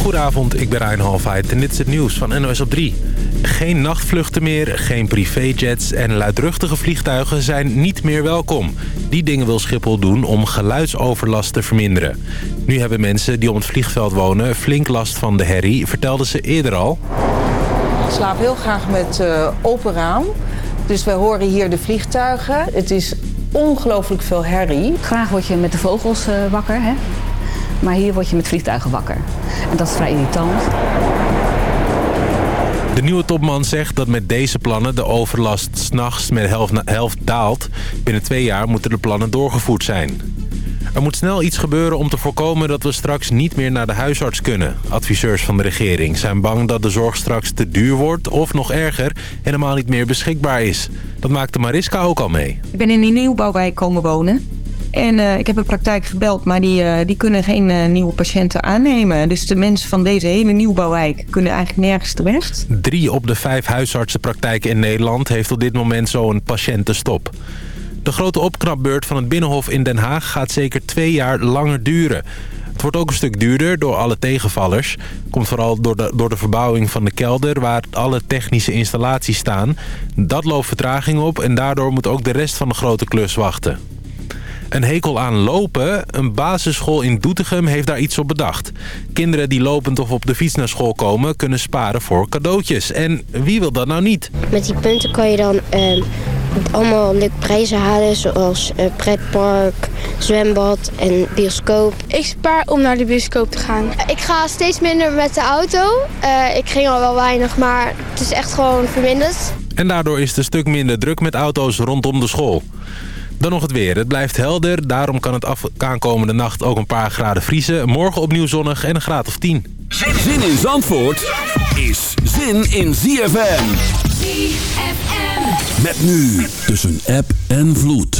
Goedenavond, ik ben Rijn Halfheid en dit is het nieuws van NOS op 3. Geen nachtvluchten meer, geen privéjets en luidruchtige vliegtuigen zijn niet meer welkom. Die dingen wil Schiphol doen om geluidsoverlast te verminderen. Nu hebben mensen die op het vliegveld wonen flink last van de herrie, vertelden ze eerder al. Ik slaap heel graag met uh, open raam. Dus wij horen hier de vliegtuigen. Het is ongelooflijk veel herrie. Graag word je met de vogels uh, wakker, hè? Maar hier word je met vliegtuigen wakker. En dat is vrij irritant. De nieuwe topman zegt dat met deze plannen de overlast s'nachts met helft, helft daalt. Binnen twee jaar moeten de plannen doorgevoerd zijn. Er moet snel iets gebeuren om te voorkomen dat we straks niet meer naar de huisarts kunnen. Adviseurs van de regering zijn bang dat de zorg straks te duur wordt... of nog erger, helemaal niet meer beschikbaar is. Dat maakte Mariska ook al mee. Ik ben in die nieuwbouwwijk komen wonen. En uh, ik heb een praktijk gebeld, maar die, uh, die kunnen geen uh, nieuwe patiënten aannemen. Dus de mensen van deze hele nieuwbouwwijk kunnen eigenlijk nergens terecht. Drie op de vijf huisartsenpraktijken in Nederland heeft op dit moment zo'n patiëntenstop. De grote opknapbeurt van het Binnenhof in Den Haag gaat zeker twee jaar langer duren. Het wordt ook een stuk duurder door alle tegenvallers. Komt vooral door de, door de verbouwing van de kelder waar alle technische installaties staan. Dat loopt vertraging op en daardoor moet ook de rest van de grote klus wachten. Een hekel aan lopen? Een basisschool in Doetinchem heeft daar iets op bedacht. Kinderen die lopend of op de fiets naar school komen... kunnen sparen voor cadeautjes. En wie wil dat nou niet? Met die punten kan je dan uh, allemaal leuke prijzen halen... zoals uh, pretpark, zwembad en bioscoop. Ik spaar om naar de bioscoop te gaan. Ik ga steeds minder met de auto. Uh, ik ging al wel weinig, maar het is echt gewoon verminderd. En daardoor is het een stuk minder druk met auto's rondom de school. Dan nog het weer. Het blijft helder. Daarom kan het af aankomende nacht ook een paar graden vriezen. Morgen opnieuw zonnig en een graad of 10. Zin in Zandvoort is zin in ZFM. ZFM. Met nu tussen app en vloed.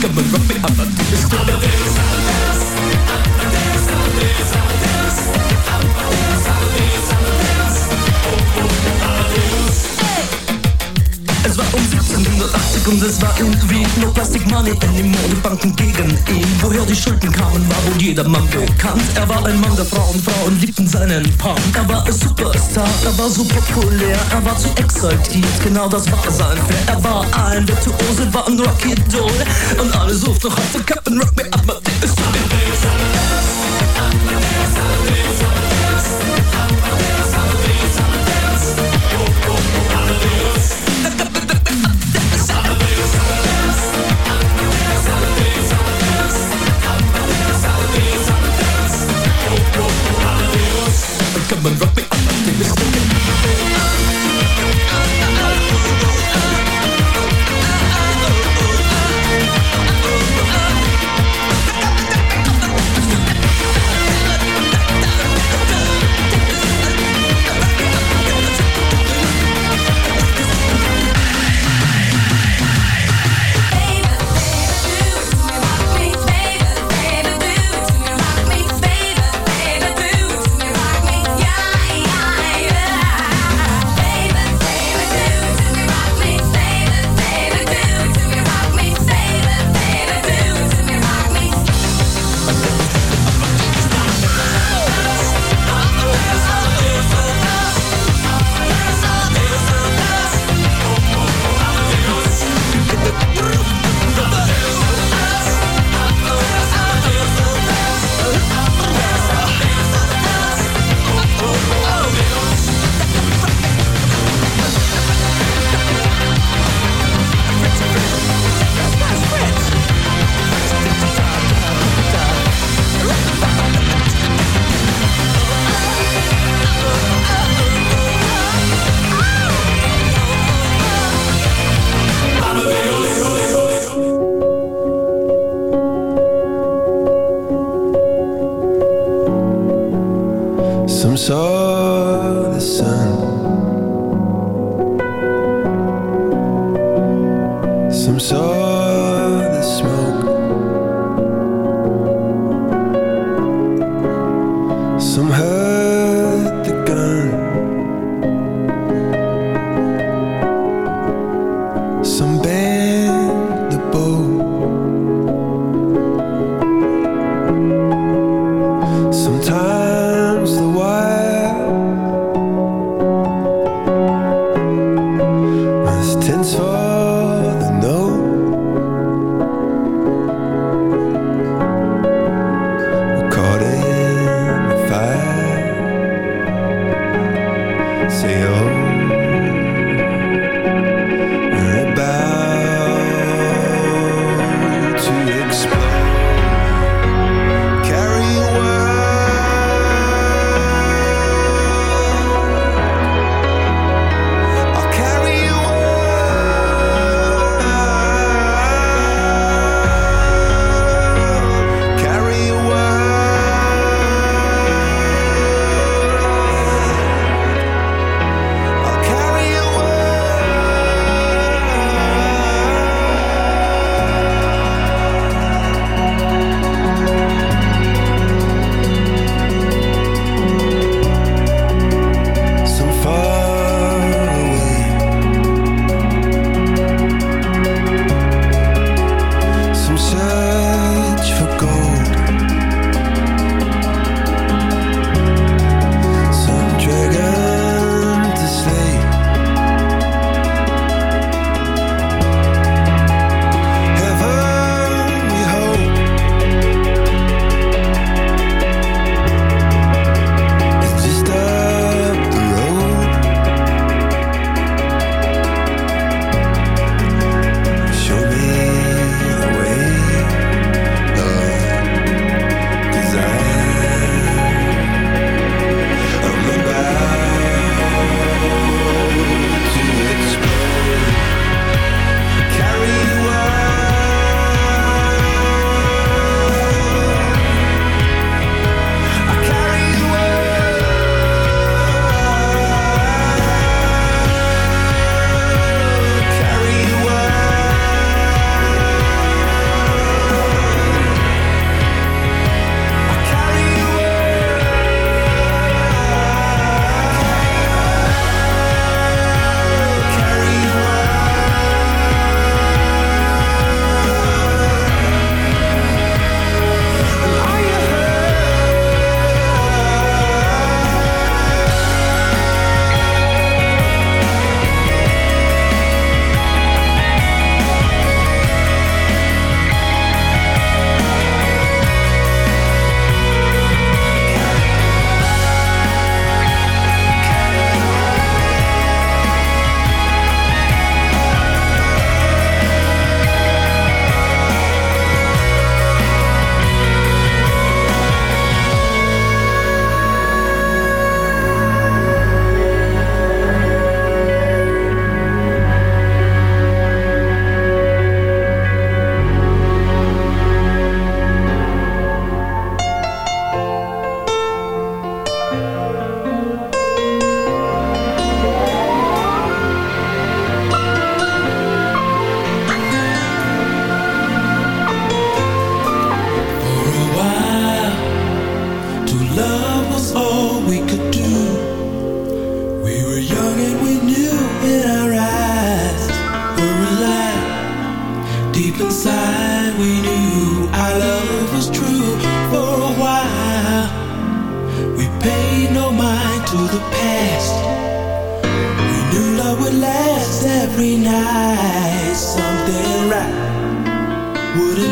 Come on, rock me up, I do this, do this. Es war 1780 und es war in Wien No Plastic Money in die Modebanken gegen ihn. Woher die Schulden kamen, war wohl jedermann bekannt. Er war ein Mann der Frauen, Frauen liebten seinen Punk. Er war ein Superstar, er war so populär Er war zu exaltiert, genau das war sein Flair. Er war ein Virtuose, war ein Rocky-Doll Und alle suchten noch heute Captain Rock Me Up, my Dance Come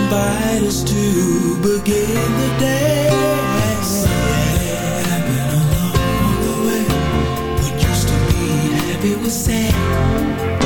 invite us to begin the day. Something happened along the way. What used to be happy was sad.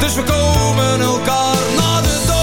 dus we komen elkaar na de dood.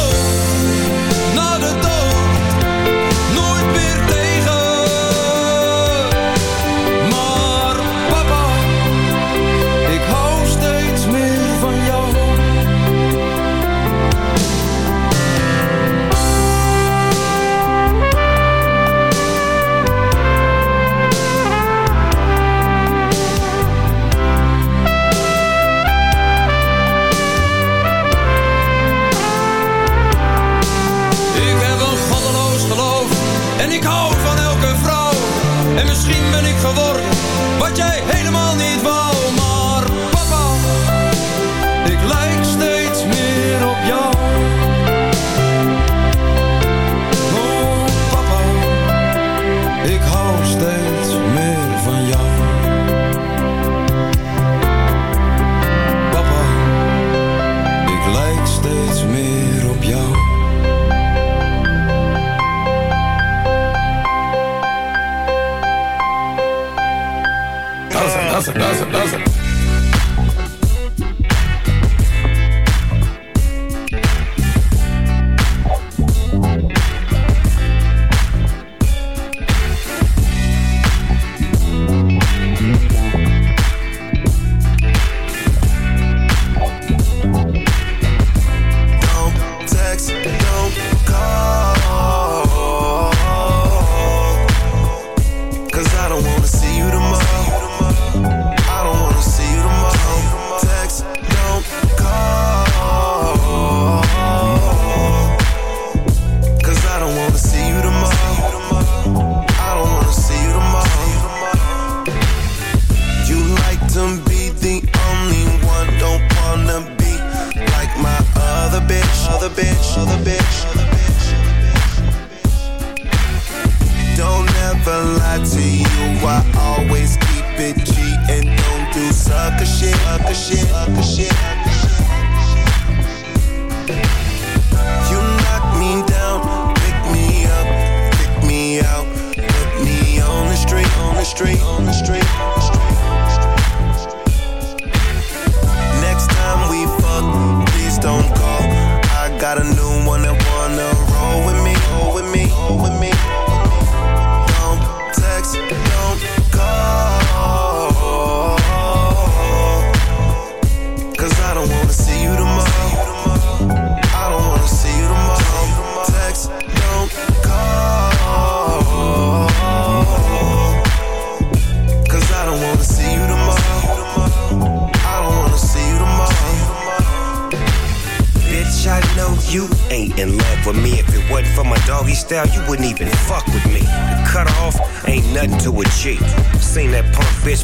Street,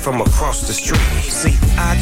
from across the street. See,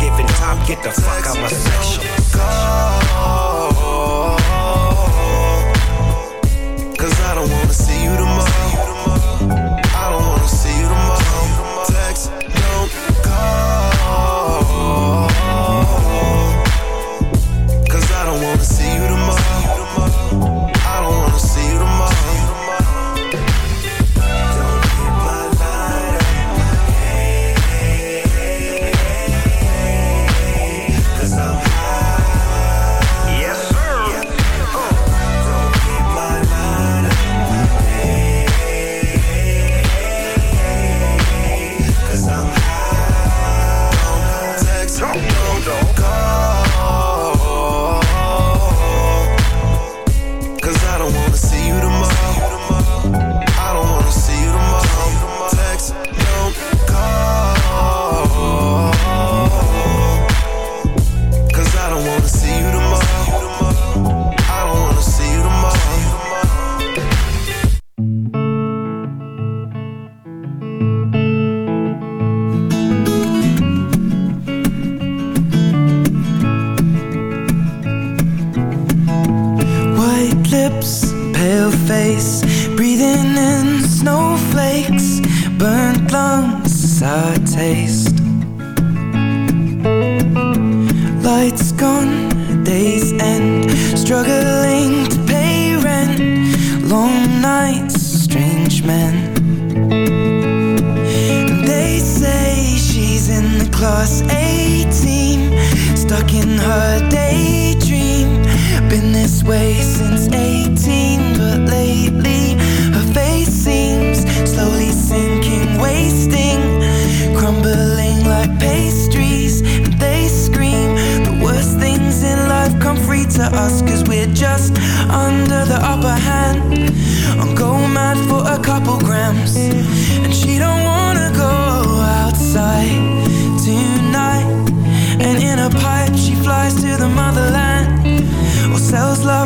given time, get the fuck out my section. Go. Cause I don't wanna see you tomorrow.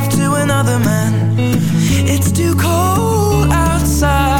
love to another man. It's too cold outside.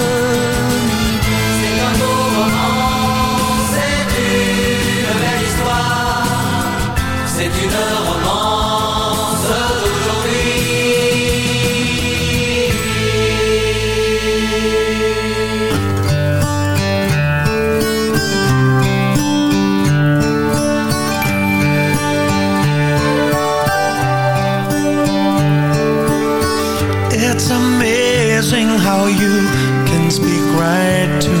how you can speak right to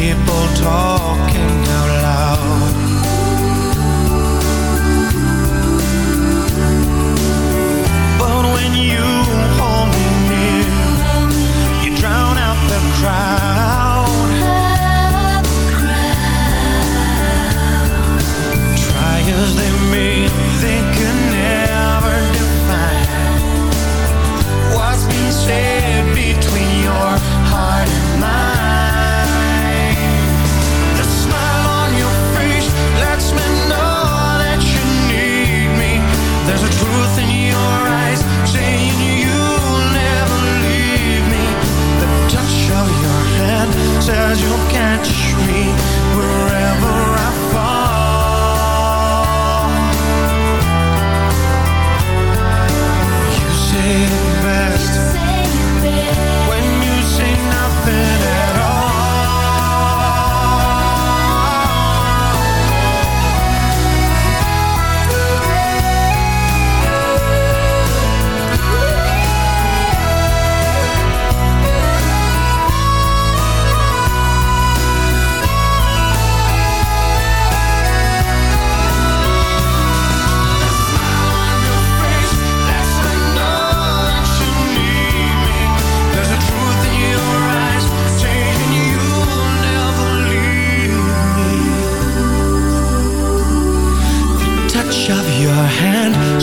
people talking out loud. But when you hold me near, you drown out the crowd.